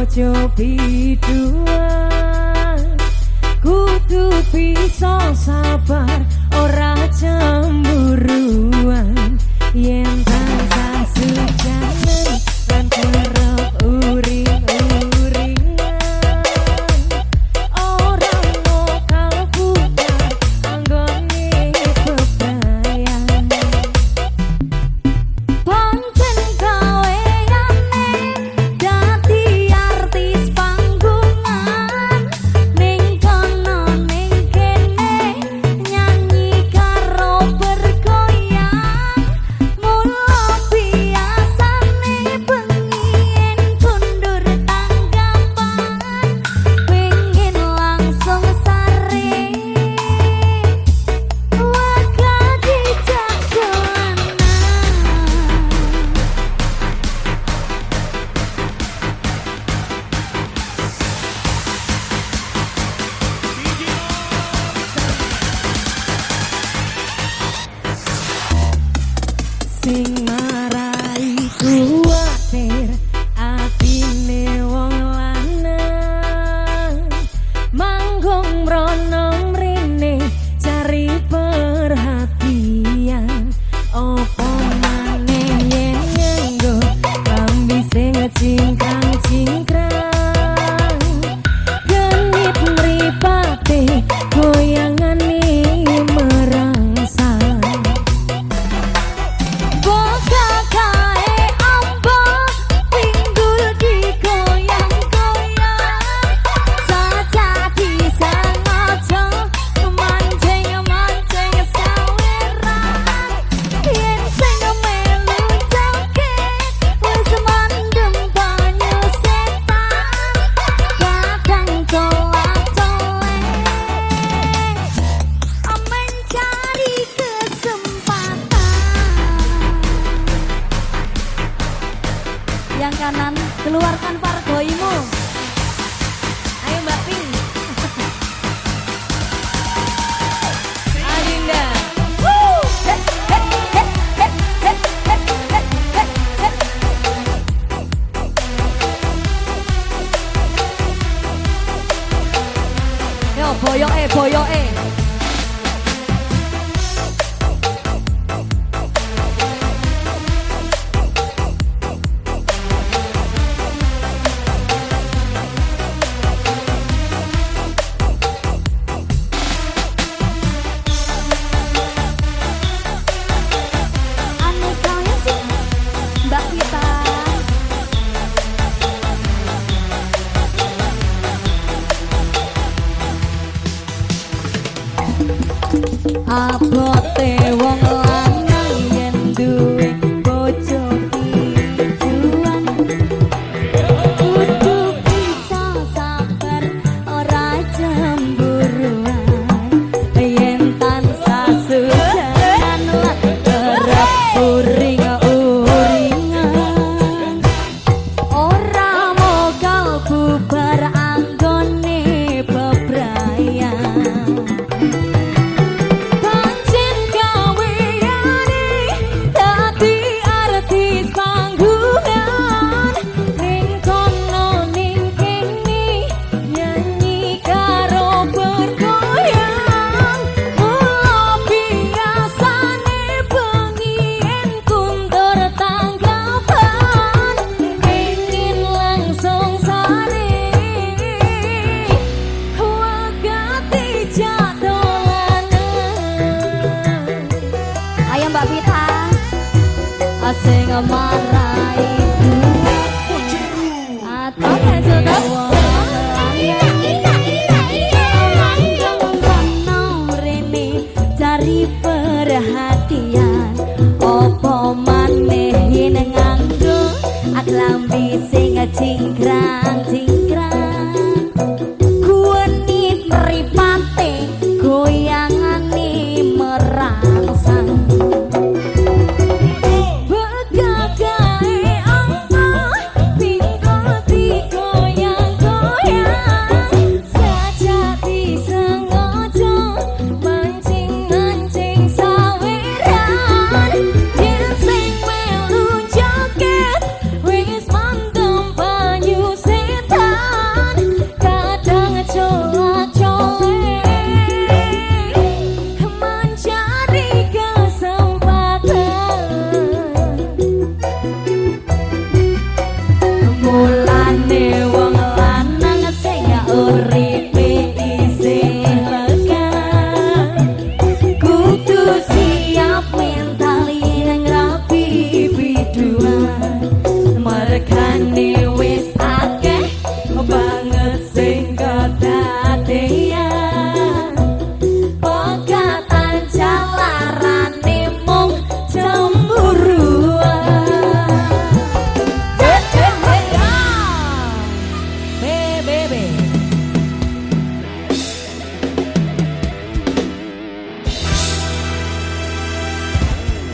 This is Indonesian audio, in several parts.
ojo biduan kudu bisa sabar. sing. yang kanan keluarkan pargoimu ayo mbak pin. Adinda Woo! Hey, hey, boyo hey, आप klambi sing cingkrang cingkrang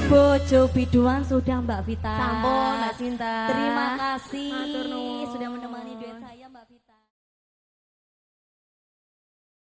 Bojo biduan sudah Mbak Vita. Sampun Mbak Sinta. Terima kasih sudah menemani duet saya Mbak Vita.